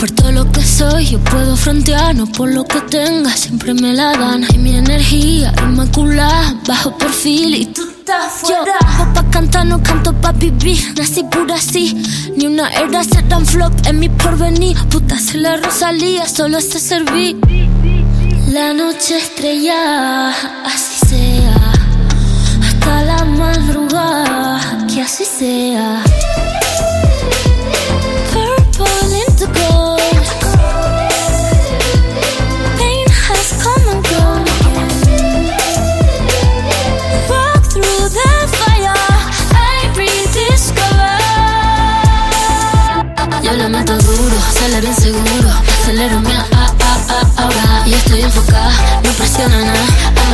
Por todo lo que soy, yo puedo frontear, no por lo que tenga, siempre me la dan. Y mi energía inmaculada, bajo perfil y tú estás fuera. Yo, pa' cantar, no canto pa' vivir, nací pura así. Ni una era ser tan flop en mi porvenir. Puta, se la Rosalía, solo se serví. La noche estrella, así sea. Hasta la madrugada, que así sea. bailar inseguro, acelero mi ah, ah, ah, ahora. Y estoy enfocada, no presiona nada.